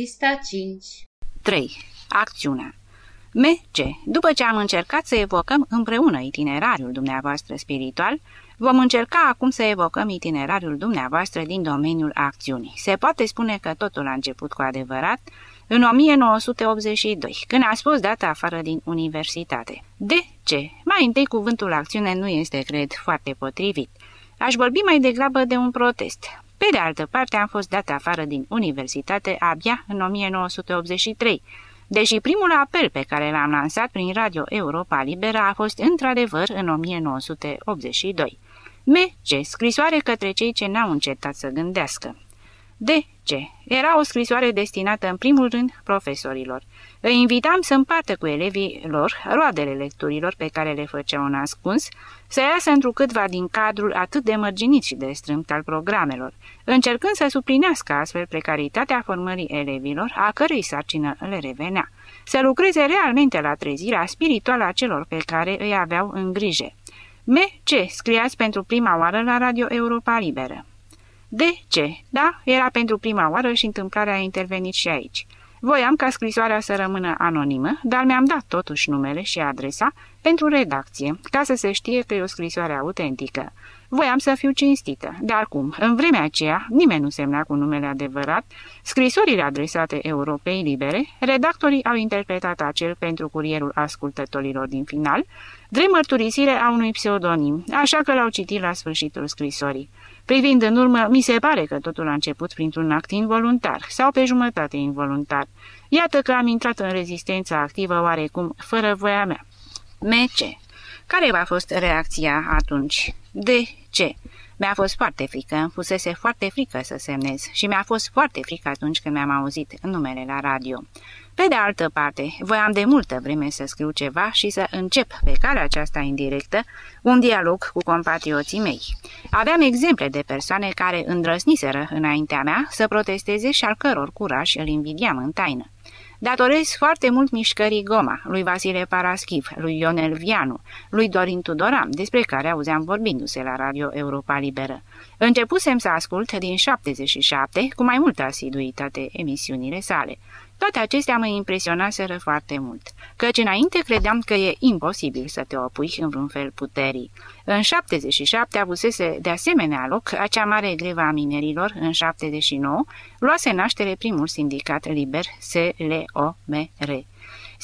Pista 5 3. Acțiunea M.C. După ce am încercat să evocăm împreună itinerariul dumneavoastră spiritual, vom încerca acum să evocăm itinerariul dumneavoastră din domeniul acțiunii. Se poate spune că totul a început cu adevărat în 1982, când a spus data afară din universitate. De ce? Mai întâi cuvântul acțiune nu este, cred, foarte potrivit. Aș vorbi mai degrabă de un protest. Pe de altă parte, am fost dat afară din universitate abia în 1983, deși primul apel pe care l-am lansat prin Radio Europa Liberă a fost într-adevăr în 1982. M.C. Scrisoare către cei ce n-au încetat să gândească. De ce? Era o scrisoare destinată în primul rând profesorilor. Îi invitam să împartă cu elevii lor roadele lecturilor pe care le făceau în ascuns, să iasă întrucâtva din cadrul atât de mărginit și de strâmt al programelor, încercând să suplinească astfel precaritatea formării elevilor, a cărei sarcină le revenea, să lucreze realmente la trezirea spirituală a celor pe care îi aveau în grijă. M.C. Scriați pentru prima oară la Radio Europa Liberă. De ce? Da, era pentru prima oară și întâmplarea a intervenit și aici. Voiam ca scrisoarea să rămână anonimă, dar mi-am dat totuși numele și adresa pentru redacție, ca să se știe că e o scrisoare autentică. Voiam să fiu cinstită, dar cum? În vremea aceea, nimeni nu semna cu numele adevărat, scrisorile adresate Europei Libere, redactorii au interpretat acel pentru curierul ascultătorilor din final, drept mărturisire a unui pseudonim, așa că l-au citit la sfârșitul scrisorii. Privind în urmă, mi se pare că totul a început printr-un act involuntar sau pe jumătate involuntar. Iată că am intrat în rezistența activă oarecum, fără voia mea. M.C. Care a fost reacția atunci? De ce? Mi-a fost foarte frică, îmi fusese foarte frică să semnez și mi-a fost foarte frică atunci când mi-am auzit numele la radio. Pe de altă parte, voiam de multă vreme să scriu ceva și să încep pe calea aceasta indirectă un dialog cu compatrioții mei. Aveam exemple de persoane care îndrăsniseră înaintea mea să protesteze și al căror curaj îl invidiam în taină. Datorez foarte mult mișcării Goma, lui Vasile Paraschiv, lui Ionel Vianu, lui Dorin Tudoram, despre care auzeam vorbindu-se la Radio Europa Liberă. Începusem să ascult din 77 cu mai multă asiduitate emisiunile sale. Toate acestea mă impresionaseră foarte mult, căci înainte credeam că e imposibil să te opuși în vreun fel puterii. În 77 avusese de asemenea loc acea mare grevă a minerilor, în 79 luase naștere primul sindicat liber SLOMR.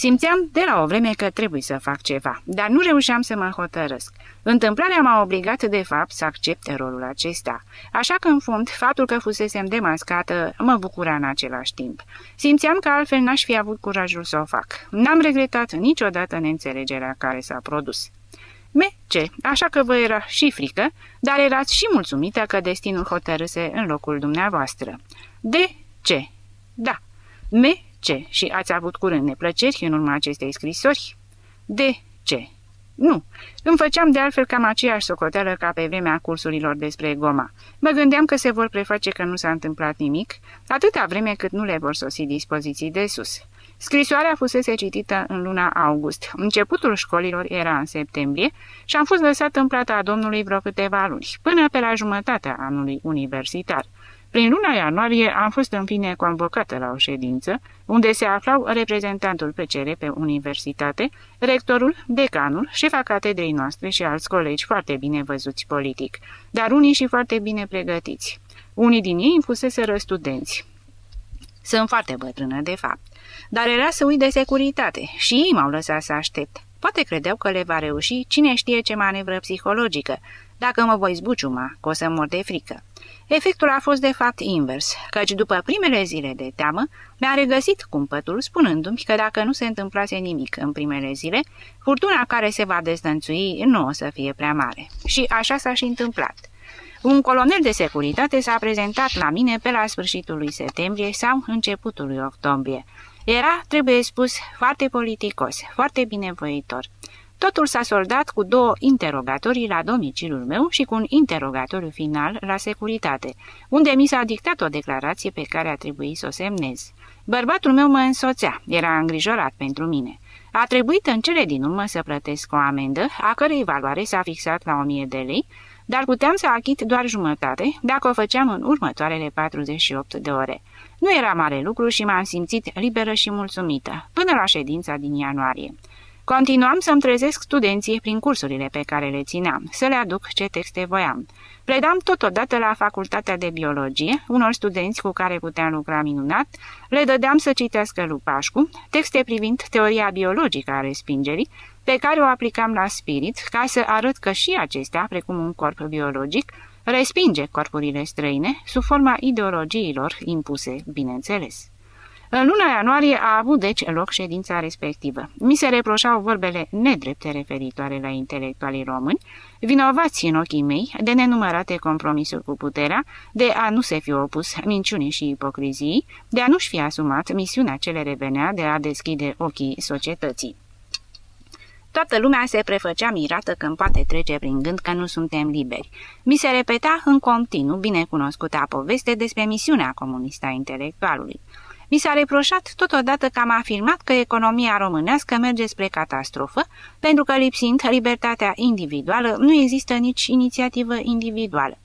Simțeam de la o vreme că trebuie să fac ceva, dar nu reușeam să mă hotărăsc. Întâmplarea m-a obligat de fapt să accept rolul acesta, așa că în fond faptul că fusesem demascată mă bucura în același timp. Simțeam că altfel n-aș fi avut curajul să o fac. N-am regretat niciodată neînțelegerea care s-a produs. Me, ce? Așa că vă era și frică, dar erați și mulțumită că destinul hotărâse în locul dumneavoastră. De ce? Da. Me, ce? Și ați avut curând neplăceri în urma acestei scrisori? De ce? Nu. Îmi făceam de altfel cam aceeași socoteală ca pe vremea cursurilor despre goma. Mă gândeam că se vor preface că nu s-a întâmplat nimic, atâta vreme cât nu le vor sosi dispoziții de sus. Scrisoarea fusese citită în luna august. Începutul școlilor era în septembrie și am fost lăsat în plata domnului vreo câteva luni, până pe la jumătatea anului universitar. Prin luna ianuarie am fost în fine convocată la o ședință, unde se aflau reprezentantul PCR pe universitate, rectorul, decanul, șefa catedrei noastre și alți colegi foarte bine văzuți politic, dar unii și foarte bine pregătiți. Unii din ei îmi fuseseră studenți. Sunt foarte bătrână, de fapt, dar era să uit de securitate și ei m-au lăsat să aștept. Poate credeau că le va reuși cine știe ce manevră psihologică, dacă mă voi zbuciuma, că o să mor de frică. Efectul a fost de fapt invers, căci după primele zile de teamă, mi-a regăsit cumpătul spunându-mi că dacă nu se întâmplase nimic în primele zile, furtuna care se va dezlănțui nu o să fie prea mare. Și așa s-a și întâmplat. Un colonel de securitate s-a prezentat la mine pe la sfârșitul lui septembrie sau începutul lui octombrie. Era, trebuie spus, foarte politicos, foarte binevoitor. Totul s-a soldat cu două interogatorii la domiciliul meu și cu un interogatoriu final la securitate, unde mi s-a dictat o declarație pe care a trebuit să o semnez. Bărbatul meu mă însoțea, era îngrijorat pentru mine. A trebuit în cele din urmă să plătesc o amendă, a cărei valoare s-a fixat la 1000 de lei, dar puteam să achit doar jumătate dacă o făceam în următoarele 48 de ore. Nu era mare lucru și m-am simțit liberă și mulțumită, până la ședința din ianuarie. Continuam să-mi trezesc studenții prin cursurile pe care le țineam, să le aduc ce texte voiam. Predam totodată la Facultatea de Biologie, unor studenți cu care puteam lucra minunat, le dădeam să citească Lupașcu, texte privind teoria biologică a respingerii, pe care o aplicam la spirit, ca să arăt că și acestea, precum un corp biologic, respinge corpurile străine sub forma ideologiilor impuse, bineînțeles. În luna ianuarie a avut deci loc ședința respectivă. Mi se reproșau vorbele nedrepte referitoare la intelectualii români, vinovați în ochii mei de nenumărate compromisuri cu puterea, de a nu se fi opus minciunii și ipocrizii, de a nu-și fi asumat misiunea ce le revenea de a deschide ochii societății. Toată lumea se prefăcea mirată când poate trece prin gând că nu suntem liberi. Mi se repeta în continuu binecunoscuta poveste despre misiunea comunistă a intelectualului. Mi s-a reproșat totodată că am afirmat că economia românească merge spre catastrofă, pentru că lipsind libertatea individuală, nu există nici inițiativă individuală.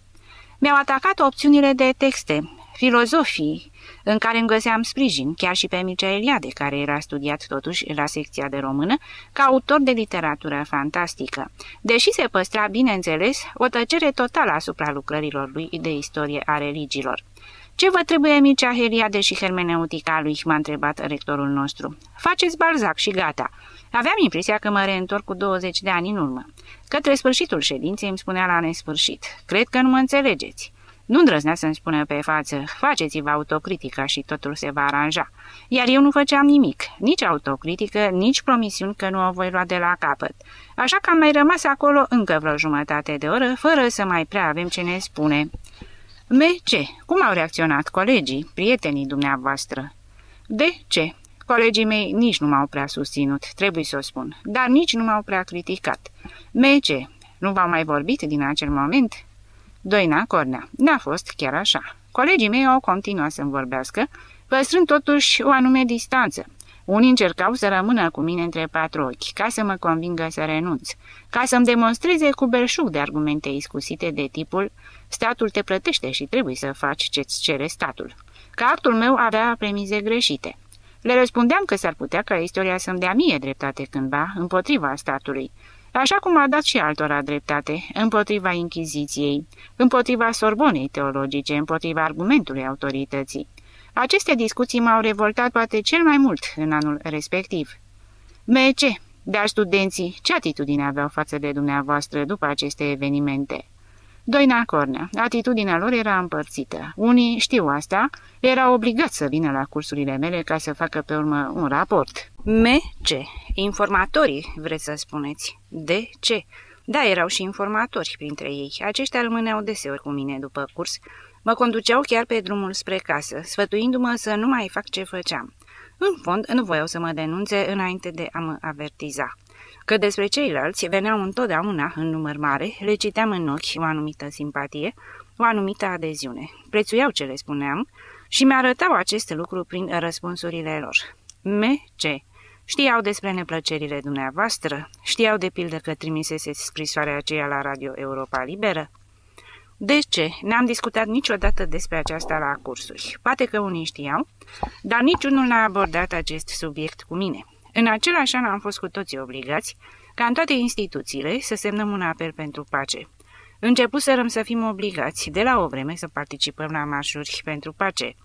Mi-au atacat opțiunile de texte, filozofii, în care îmi găseam sprijin, chiar și pe Mircea Eliade, care era studiat totuși la secția de română, ca autor de literatură fantastică, deși se păstra, bineînțeles, o tăcere totală asupra lucrărilor lui de istorie a religiilor. Ce vă trebuie Mircea Heliade și hermeneutica lui?" m-a întrebat rectorul nostru. Faceți Balzac și gata." Aveam impresia că mă reîntorc cu 20 de ani în urmă. Către sfârșitul ședinței îmi spunea la nesfârșit. Cred că nu mă înțelegeți. Nu îndrăznea să-mi spună pe față, faceți-vă autocritica și totul se va aranja. Iar eu nu făceam nimic, nici autocritică, nici promisiuni că nu o voi lua de la capăt. Așa că am mai rămas acolo încă vreo jumătate de oră, fără să mai prea avem ce ne spune. Me, ce? Cum au reacționat colegii, prietenii dumneavoastră? De ce? Colegii mei nici nu m-au prea susținut, trebuie să o spun, dar nici nu m-au prea criticat. Me, ce? Nu v-au mai vorbit din acel moment? Doina Cornea. N-a fost chiar așa. Colegii mei au continuat să-mi vorbească, păstrând totuși o anume distanță. Unii încercau să rămână cu mine între patru ochi, ca să mă convingă să renunț, ca să-mi demonstreze cu belșug de argumente iscusite de tipul statul te plătește și trebuie să faci ce-ți cere statul. Că actul meu avea premize greșite. Le răspundeam că s-ar putea ca istoria să-mi dea mie dreptate cândva împotriva statului, așa cum a dat și altora dreptate, împotriva Inchiziției, împotriva Sorbonei teologice, împotriva argumentului autorității. Aceste discuții m-au revoltat poate cel mai mult în anul respectiv. ce? dar studenții, ce atitudine aveau față de dumneavoastră după aceste evenimente? Doina Cornea. Atitudinea lor era împărțită. Unii știu asta, erau obligați să vină la cursurile mele ca să facă pe urmă un raport. Me ce? Informatorii, vreți să spuneți. De ce? Da, erau și informatori printre ei. Aceștia rămâneau deseori cu mine după curs. Mă conduceau chiar pe drumul spre casă, sfătuindu-mă să nu mai fac ce făceam. În fond, nu voiau să mă denunțe înainte de a mă avertiza. Că despre ceilalți veneau întotdeauna în număr mare, le citeam în ochi o anumită simpatie, o anumită adeziune. Prețuiau ce le spuneam și mi-arătau acest lucru prin răspunsurile lor. Me, ce? Știau despre neplăcerile dumneavoastră? Știau de pildă că trimisese scrisoarea aceea la Radio Europa Liberă? De ce? N-am discutat niciodată despre aceasta la cursuri. Poate că unii știau, dar niciunul n-a abordat acest subiect cu mine. În același an am fost cu toții obligați, ca în toate instituțiile, să semnăm un apel pentru pace. Începusărăm să fim obligați de la o vreme să participăm la marșuri pentru pace.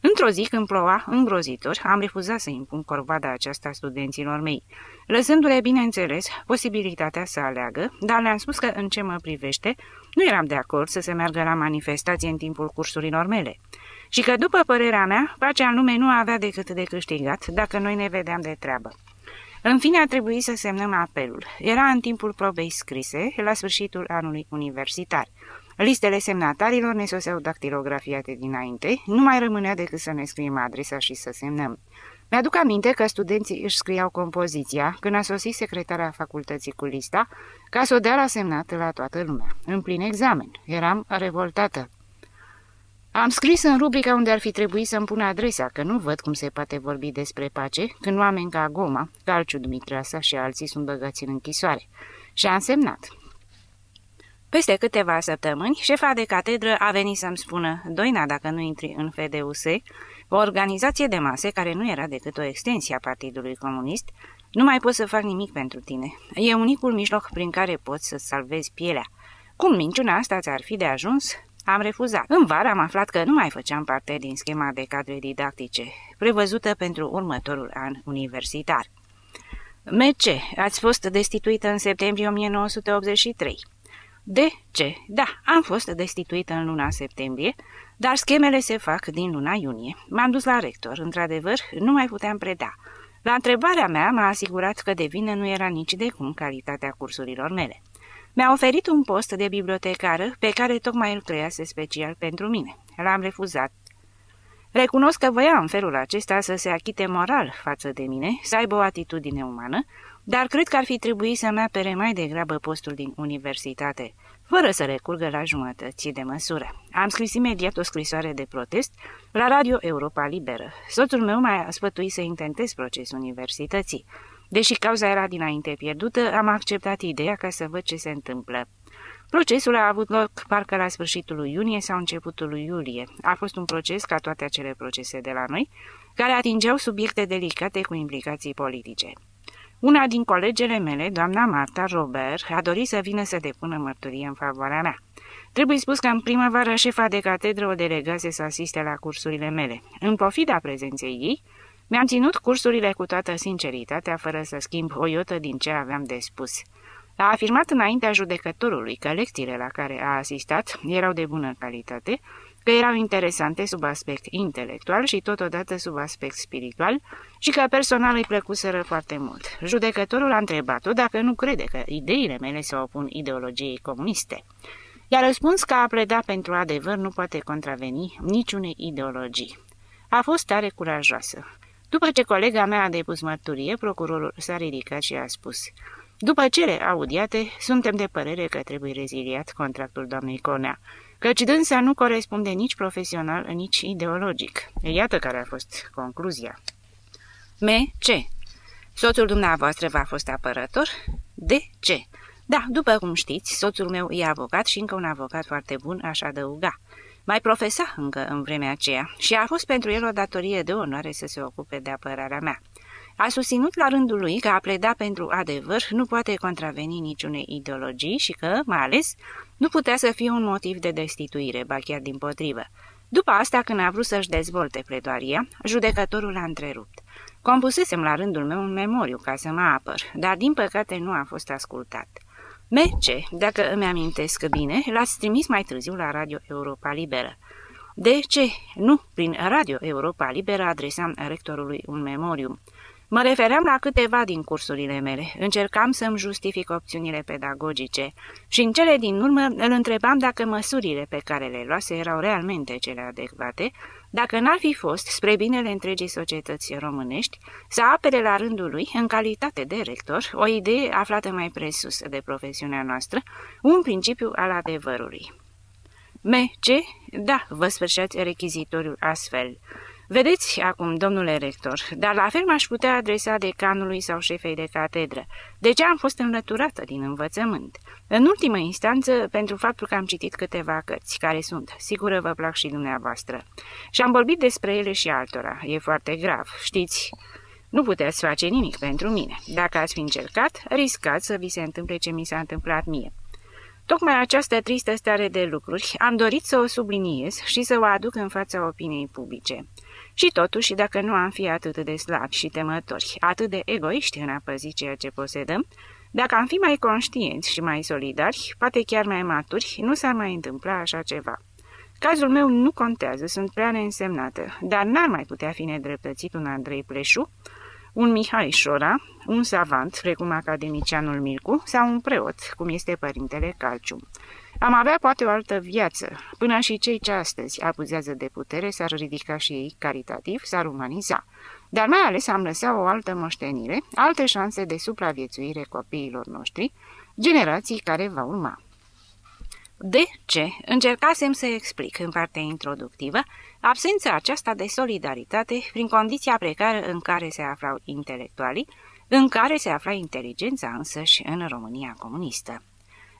Într-o zi, când ploua îngrozitor, am refuzat să impun corvada aceasta studenților mei, lăsându-le, bineînțeles, posibilitatea să aleagă, dar le-am spus că, în ce mă privește, nu eram de acord să se meargă la manifestație în timpul cursurilor mele și că, după părerea mea, pacea în lume nu avea decât de câștigat dacă noi ne vedeam de treabă. În fine, a trebuit să semnăm apelul. Era în timpul probei scrise, la sfârșitul anului universitar. Listele semnatarilor ne soseau dactilografiate dinainte, nu mai rămânea decât să ne scriem adresa și să semnăm. Mi-aduc aminte că studenții își scriau compoziția când a sosit secretarea facultății cu lista, ca să o dea la semnat la toată lumea. În plin examen. Eram revoltată. Am scris în rubrica unde ar fi trebuit să-mi pun adresa, că nu văd cum se poate vorbi despre pace când oameni ca Goma, Calciu Dumitreasa și alții sunt băgați în închisoare. Și am semnat. Peste câteva săptămâni, șefa de catedră a venit să-mi spună, Doina, dacă nu intri în FDUS, o organizație de mase care nu era decât o extensie a Partidului Comunist, nu mai pot să fac nimic pentru tine. E unicul mijloc prin care poți să salvezi pielea. Cum minciuna asta ți-ar fi de ajuns? Am refuzat. În vară am aflat că nu mai făceam parte din schema de cadre didactice, prevăzută pentru următorul an universitar. MC, ați fost destituită în septembrie 1983. De ce? Da, am fost destituită în luna septembrie, dar schemele se fac din luna iunie. M-am dus la rector, într-adevăr, nu mai puteam preda. La întrebarea mea m-a asigurat că de vină nu era nici de cum calitatea cursurilor mele. Mi-a oferit un post de bibliotecară pe care tocmai îl crease special pentru mine. L-am refuzat. Recunosc că voia în felul acesta să se achite moral față de mine, să aibă o atitudine umană, dar cred că ar fi trebuit să-mi apere mai degrabă postul din universitate, fără să recurgă la jumătăți de măsură. Am scris imediat o scrisoare de protest la Radio Europa Liberă. Soțul meu m-a sfătuit să intentez procesul universității. Deși cauza era dinainte pierdută, am acceptat ideea ca să văd ce se întâmplă. Procesul a avut loc parcă la sfârșitul lui iunie sau începutul lui iulie. A fost un proces, ca toate acele procese de la noi, care atingeau subiecte delicate cu implicații politice. Una din colegele mele, doamna Marta Robert, a dorit să vină să depună mărturie în favoarea mea. Trebuie spus că în primăvară șefa de catedră o delegase să asiste la cursurile mele. În pofida prezenței ei, mi-am ținut cursurile cu toată sinceritatea, fără să schimb o iotă din ce aveam de spus. A afirmat înaintea judecătorului că lecțiile la care a asistat erau de bună calitate, că erau interesante sub aspect intelectual și totodată sub aspect spiritual și că personal îi plăcuseră foarte mult. Judecătorul a întrebat-o dacă nu crede că ideile mele se opun ideologiei comuniste. I-a răspuns că a pleda pentru adevăr nu poate contraveni niciunei ideologii. A fost tare curajoasă. După ce colega mea a depus mărturie, procurorul s-a ridicat și a spus După cele audiate, suntem de părere că trebuie reziliat contractul doamnei Conea, căci dânsa nu corespunde nici profesional, nici ideologic. Iată care a fost concluzia. M. Ce? Soțul dumneavoastră v-a fost apărător? De ce? Da, după cum știți, soțul meu e avocat și încă un avocat foarte bun, aș adăuga. Mai profesa încă în vremea aceea și a fost pentru el o datorie de onoare să se ocupe de apărarea mea. A susținut la rândul lui că a pleda pentru adevăr nu poate contraveni niciunei ideologii și că, mai ales, nu putea să fie un motiv de destituire, ba chiar din potrivă. După asta, când a vrut să-și dezvolte pledoaria, judecătorul a întrerupt. Compusesem la rândul meu un memoriu ca să mă apăr, dar din păcate nu a fost ascultat. Merce, dacă îmi amintesc bine, l-ați trimis mai târziu la Radio Europa Liberă. De ce? Nu, prin Radio Europa Liberă adresam rectorului un memoriu. Mă refeream la câteva din cursurile mele, încercam să-mi justific opțiunile pedagogice și în cele din urmă îl întrebam dacă măsurile pe care le luase erau realmente cele adecvate, dacă n-ar fi fost, spre binele întregii societăți românești, să apere la rândul lui, în calitate de rector, o idee aflată mai presus de profesiunea noastră, un principiu al adevărului. Me, ce? Da, vă sfârșeați rechizitoriul astfel. Vedeți acum, domnule rector, dar la fel m-aș putea adresa decanului sau șefei de catedră. De ce am fost înlăturată din învățământ? În ultimă instanță, pentru faptul că am citit câteva cărți, care sunt, sigură vă plac și dumneavoastră. Și am vorbit despre ele și altora. E foarte grav, știți... Nu puteți face nimic pentru mine. Dacă ați fi încercat, riscați să vi se întâmple ce mi s-a întâmplat mie. Tocmai această tristă stare de lucruri am dorit să o subliniez și să o aduc în fața opiniei publice. Și totuși, dacă nu am fi atât de slabi și temători, atât de egoiști în a păzi ceea ce posedăm, dacă am fi mai conștienți și mai solidari, poate chiar mai maturi, nu s-ar mai întâmpla așa ceva. Cazul meu nu contează, sunt prea neînsemnată, dar n-ar mai putea fi nedreptățit un Andrei Pleșu, un Mihai Șora, un savant, precum academicianul Milcu, sau un preot, cum este părintele Calciu. Am avea poate o altă viață, până și cei ce astăzi abuzează de putere s-ar ridica și ei caritativ, s-ar umaniza. Dar mai ales am lăsat o altă moștenire, alte șanse de supraviețuire copiilor noștri, generații care va urma. De ce încercasem să explic în partea introductivă absența aceasta de solidaritate prin condiția precară în care se aflau intelectualii, în care se afla inteligența însăși în România comunistă.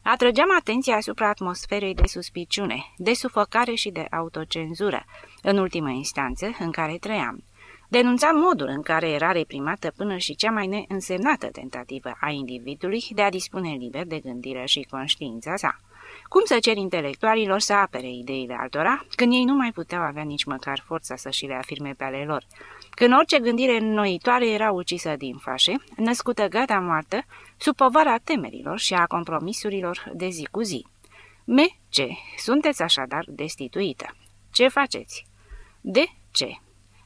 Atrăgeam atenția asupra atmosferei de suspiciune, de sufocare și de autocenzură, în ultimă instanță, în care trăiam. Denunțam modul în care era reprimată până și cea mai neînsemnată tentativă a individului de a dispune liber de gândire și conștiința sa. Cum să cer intelectualilor să apere ideile altora, când ei nu mai puteau avea nici măcar forța să și le afirme pe ale lor? Când orice gândire înnoitoare era ucisă din fașe, născută gata moartă, sub povara temerilor și a compromisurilor de zi cu zi. Me, ce? Sunteți așadar destituită. Ce faceți? De ce?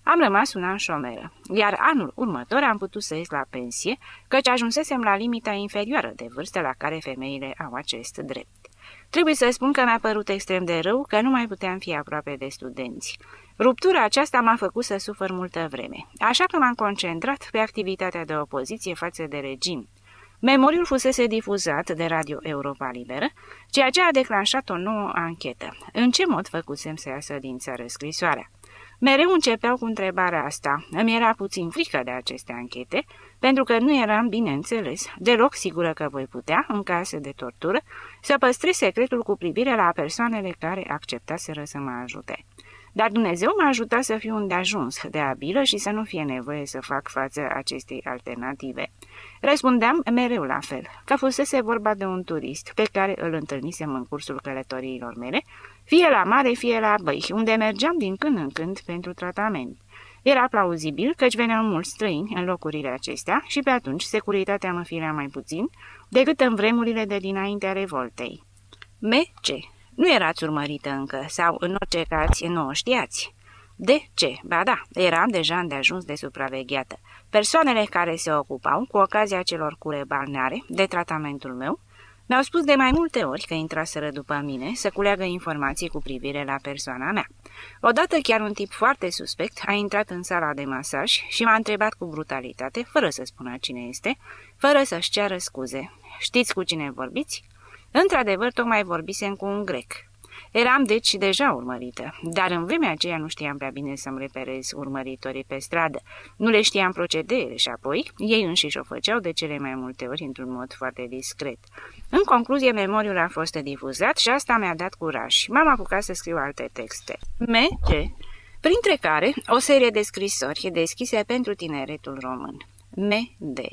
Am rămas un an șomeră, iar anul următor am putut să ies la pensie, căci ajunsesem la limita inferioară de vârstă la care femeile au acest drept. Trebuie să spun că mi-a părut extrem de rău că nu mai puteam fi aproape de studenți. Ruptura aceasta m-a făcut să sufăr multă vreme, așa că m-am concentrat pe activitatea de opoziție față de regim. Memoriul fusese difuzat de Radio Europa Liberă, ceea ce a declanșat o nouă anchetă. În ce mod făcusem să iasă din țară scrisoarea? Mereu începeau cu întrebarea asta. Îmi era puțin frică de aceste anchete, pentru că nu eram, bineînțeles, deloc sigură că voi putea, în case de tortură, să păstrez secretul cu privire la persoanele care acceptaseră să mă ajute. Dar Dumnezeu m-a ajutat să fiu îndeajuns de abilă și să nu fie nevoie să fac față acestei alternative. Răspundeam mereu la fel, că fusese vorba de un turist pe care îl întâlnisem în cursul călătoriilor mele, fie la mare, fie la băi, unde mergeam din când în când pentru tratament. Era plauzibil căci veneau mulți străini în locurile acestea și pe atunci securitatea mă firea mai puțin decât în vremurile de dinaintea revoltei. Me, ce? Nu erați urmărită încă sau, în orice caz, nu o știați. De ce? Ba da, eram deja îndeajuns de supravegheată. Persoanele care se ocupau, cu ocazia celor cure balneare, de tratamentul meu, mi-au spus de mai multe ori că intraseră după mine să culeagă informații cu privire la persoana mea. Odată chiar un tip foarte suspect a intrat în sala de masaj și m-a întrebat cu brutalitate, fără să spună cine este, fără să-și ceară scuze. Știți cu cine vorbiți? Într-adevăr, tocmai vorbisem cu un grec. Eram deci deja urmărită, dar în vremea aceea nu știam prea bine să-mi reperez urmăritorii pe stradă. Nu le știam procedeele și apoi ei înșiși o făceau de cele mai multe ori într-un mod foarte discret. În concluzie, memoriul a fost difuzat și asta mi-a dat curaj. M-am apucat să scriu alte texte. Me, ce? Printre care o serie de scrisori deschise pentru tineretul român. Me, de.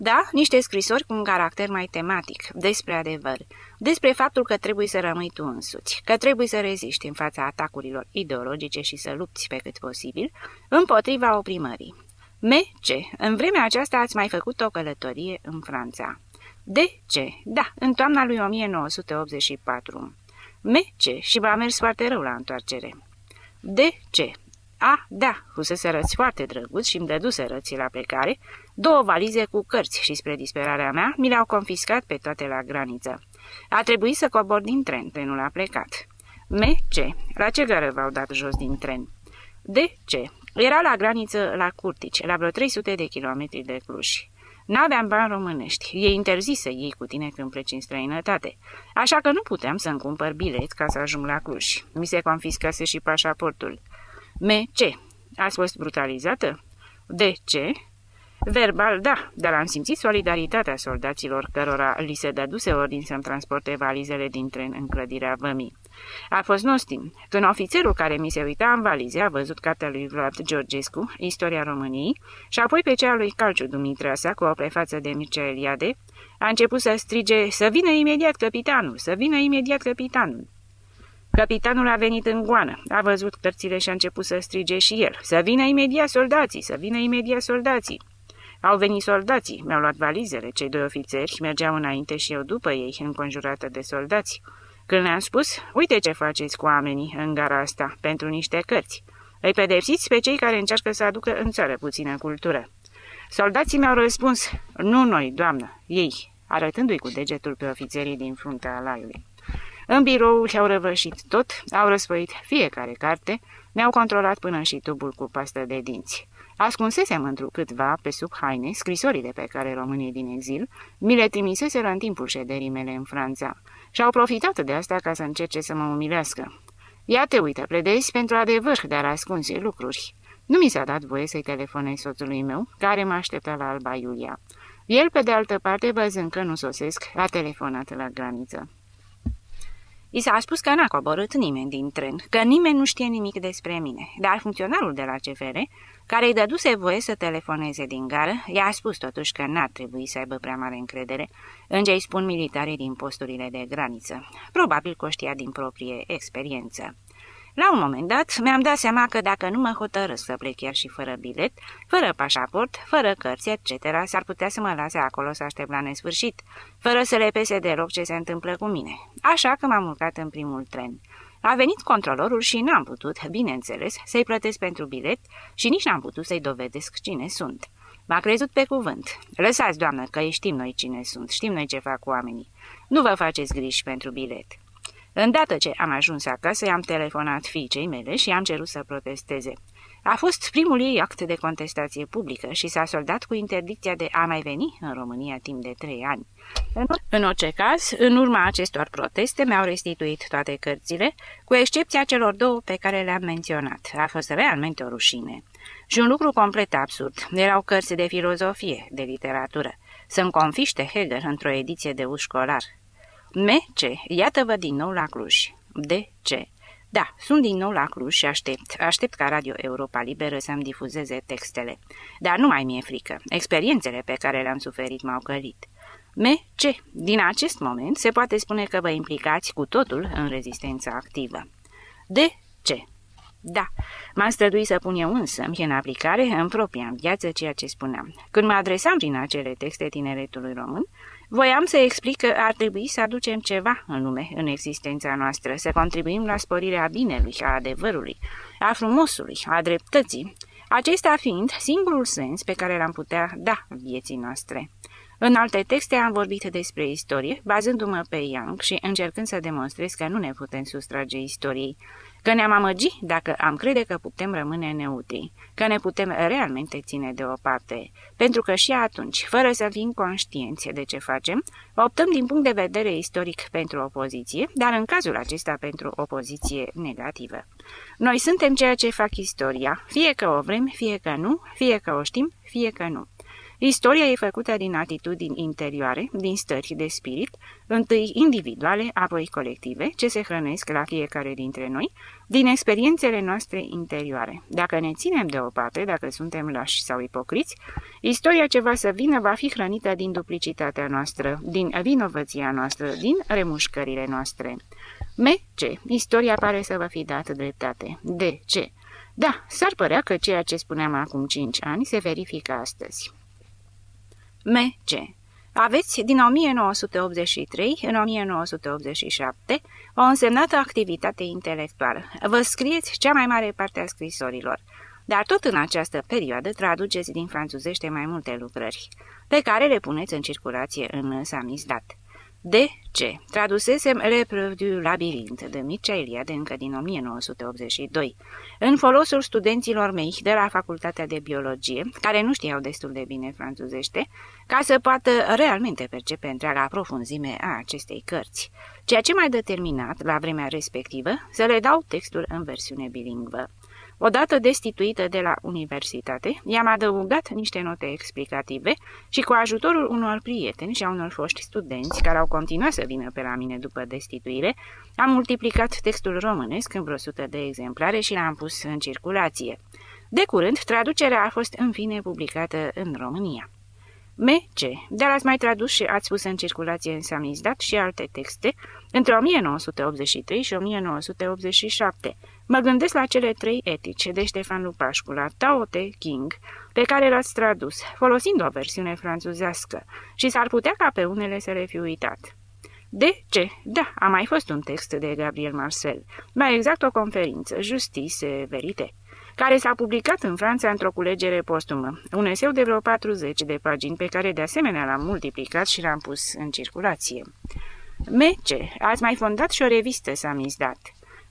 Da, niște scrisori cu un caracter mai tematic, despre adevăr, despre faptul că trebuie să rămâi tu însuți, că trebuie să reziști în fața atacurilor ideologice și să lupți pe cât posibil împotriva oprimării. Me, ce? În vremea aceasta ați mai făcut o călătorie în Franța. De ce? Da, în toamna lui 1984. Me, ce? Și v-a mers foarte rău la întoarcere. De ce? A, da, fusese răți foarte drăguț și îmi dăduse rății la plecare, două valize cu cărți și spre disperarea mea mi le-au confiscat pe toate la graniță. A trebuit să cobor din tren, trenul a plecat. Me, ce? La ce gară v-au dat jos din tren? De ce? Era la graniță la Curtici, la vreo 300 de kilometri de Cluj. N-aveam bani românești, e interzis să iei cu tine când pleci în străinătate, așa că nu puteam să-mi cumpăr bilet ca să ajung la Cluj. Mi se confiscase și pașaportul. Me, ce? Ați fost brutalizată? De ce? Verbal, da, dar am simțit solidaritatea soldaților cărora li se dăduse ordin să-mi transporte valizele din tren în clădirea vămii. A fost nostim, când ofițerul care mi se uita în valize a văzut cartea lui Vlad Georgescu, Istoria României, și apoi pe cea lui Calciu Dumitrasa cu o prefață de Mircea Eliade, a început să strige, să vină imediat capitanul, să vină imediat capitanul. Capitanul a venit în goană, a văzut cărțile și a început să strige și el, să vină imediat soldații, să vină imediat soldații. Au venit soldații, mi-au luat valizele, cei doi ofițeri mergeau înainte și eu după ei, înconjurată de soldați. Când le-am spus, uite ce faceți cu oamenii în gara asta, pentru niște cărți. Îi pedepsiți pe cei care încearcă să aducă în țară puțină cultură. Soldații mi-au răspuns, nu noi, doamnă, ei, arătându-i cu degetul pe ofițerii din fruntea alaiului. În birou și-au răvășit tot, au răspăit fiecare carte, mi-au controlat până și tubul cu pastă de dinți. Ascunsesem întrucâtva pe sub haine scrisorile pe care românii din exil mi le trimiseseră în timpul șederii mele în Franța și au profitat de asta ca să încerce să mă umilească. Ia te uită, pledezi pentru adevăr, dar ascunse lucruri. Nu mi s-a dat voie să-i telefonez soțului meu, care mă aștepta la Alba Iulia. El, pe de altă parte, văzând că nu sosesc, a telefonat la graniță. I s-a spus că n-a coborât nimeni din tren, că nimeni nu știe nimic despre mine, dar funcționarul de la CFR, care îi dăduse voie să telefoneze din gară, i-a spus totuși că n-ar trebui să aibă prea mare încredere în ce îi spun militarii din posturile de graniță. Probabil că știa din proprie experiență. La un moment dat, mi-am dat seama că dacă nu mă hotărăsc să plec chiar și fără bilet, fără pașaport, fără cărți, etc., s-ar putea să mă lase acolo să aștept la nesfârșit, fără să le pese deloc ce se întâmplă cu mine. Așa că m-am urcat în primul tren. A venit controlorul și n-am putut, bineînțeles, să-i plătesc pentru bilet și nici n-am putut să-i dovedesc cine sunt. M-a crezut pe cuvânt. Lăsați, doamnă, că știm noi cine sunt, știm noi ce fac cu oamenii. Nu vă faceți griji pentru bilet. Îndată ce am ajuns acasă, i-am telefonat fiicei mele și am cerut să protesteze. A fost primul ei act de contestație publică și s-a soldat cu interdicția de a mai veni în România timp de trei ani. În orice caz, în urma acestor proteste mi-au restituit toate cărțile, cu excepția celor două pe care le-am menționat. A fost realmente o rușine. Și un lucru complet absurd. Erau cărți de filozofie, de literatură. Să-mi confiște Hegel într-o ediție de uș școlar. M.C. Iată-vă din nou la Cluj. D.C. Da, sunt din nou la Cluj și aștept. Aștept ca Radio Europa Liberă să-mi difuzeze textele. Dar nu mai mi-e frică. Experiențele pe care le-am suferit m-au călit. M.C. Din acest moment se poate spune că vă implicați cu totul în rezistența activă. D.C. Da, m-am străduit să pun eu însă în aplicare în propria viață ceea ce spuneam. Când mă adresam prin acele texte tineretului român, Voiam să explic că ar trebui să aducem ceva în lume, în existența noastră, să contribuim la sporirea binelui, a adevărului, a frumosului, a dreptății, acesta fiind singurul sens pe care l-am putea da vieții noastre. În alte texte am vorbit despre istorie, bazându-mă pe Young și încercând să demonstrez că nu ne putem sustrage istoriei, că ne-am amăgi dacă am crede că putem rămâne neutri, că ne putem realmente ține deoparte, pentru că și atunci, fără să fim conștienți de ce facem, optăm din punct de vedere istoric pentru opoziție, dar în cazul acesta pentru opoziție negativă. Noi suntem ceea ce fac istoria, fie că o vrem, fie că nu, fie că o știm, fie că nu. Istoria e făcută din atitudini interioare, din stări de spirit, întâi individuale, apoi colective, ce se hrănesc la fiecare dintre noi, din experiențele noastre interioare. Dacă ne ținem deoparte, dacă suntem lași sau ipocriți, istoria ce va să vină va fi hrănită din duplicitatea noastră, din vinovăția noastră, din remușcările noastre. M. Ce? Istoria pare să vă fi dat dreptate. De ce? Da, s-ar părea că ceea ce spuneam acum cinci ani se verifică astăzi. M.C. Aveți din 1983 în 1987 o însemnată activitate intelectuală. Vă scrieți cea mai mare parte a scrisorilor, dar tot în această perioadă traduceți din franțuzește mai multe lucrări, pe care le puneți în circulație în samizdat. De ce? Tradusesem L'Epreuve du Labirint de Mircea Eliade încă din 1982, în folosul studenților mei de la Facultatea de Biologie, care nu știau destul de bine franțuzește, ca să poată realmente percepe întreaga profunzime a acestei cărți, ceea ce m-a determinat, la vremea respectivă, să le dau textul în versiune bilingvă. Odată destituită de la universitate, i-am adăugat niște note explicative și cu ajutorul unor prieteni și a unor foști studenți care au continuat să vină pe la mine după destituire, am multiplicat textul românesc în vreo sută de exemplare și l-am pus în circulație. De curând, traducerea a fost în fine publicată în România. M.C. Dar ați mai tradus și ați pus în circulație în samizdat și alte texte între 1983 și 1987. Mă gândesc la cele trei etice de Ștefan Lupașcu, la Tao Te King, pe care l-ați tradus, folosind o versiune franțuzească, și s-ar putea ca pe unele să le fi uitat. De ce? Da, a mai fost un text de Gabriel Marcel, mai exact o conferință, Justice Verite care s-a publicat în Franța într-o culegere postumă, un eseu de vreo 40 de pagini pe care de asemenea l-am multiplicat și l-am pus în circulație. M.C. Ați mai fondat și o revistă s-a mizdat.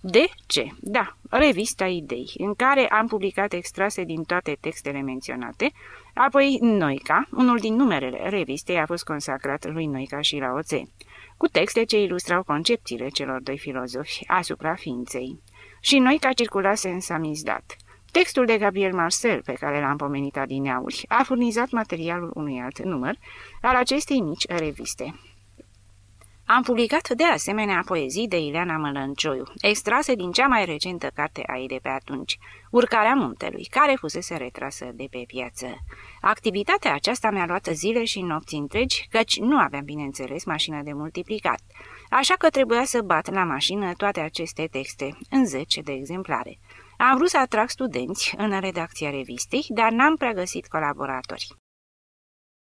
De ce? Da, revista Idei, în care am publicat extrase din toate textele menționate, apoi Noica, unul din numerele revistei a fost consacrat lui Noica și la Oțe, cu texte ce ilustrau concepțiile celor doi filozofi asupra ființei. Și Noica circulase în samizdat. Textul de Gabriel Marcel, pe care l-am pomenit adineauri, a furnizat materialul unui alt număr al acestei mici reviste. Am publicat de asemenea poezii de Ileana Mălăncioiu, extrase din cea mai recentă carte a ei de pe atunci, Urcarea muntelui, care fusese retrasă de pe piață. Activitatea aceasta mi-a luat zile și nopți întregi, căci nu aveam, bineînțeles, mașină de multiplicat, așa că trebuia să bat la mașină toate aceste texte, în zece de exemplare. Am vrut să atrag studenți în redacția revistei, dar n-am prea găsit colaboratori.